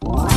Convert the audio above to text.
What?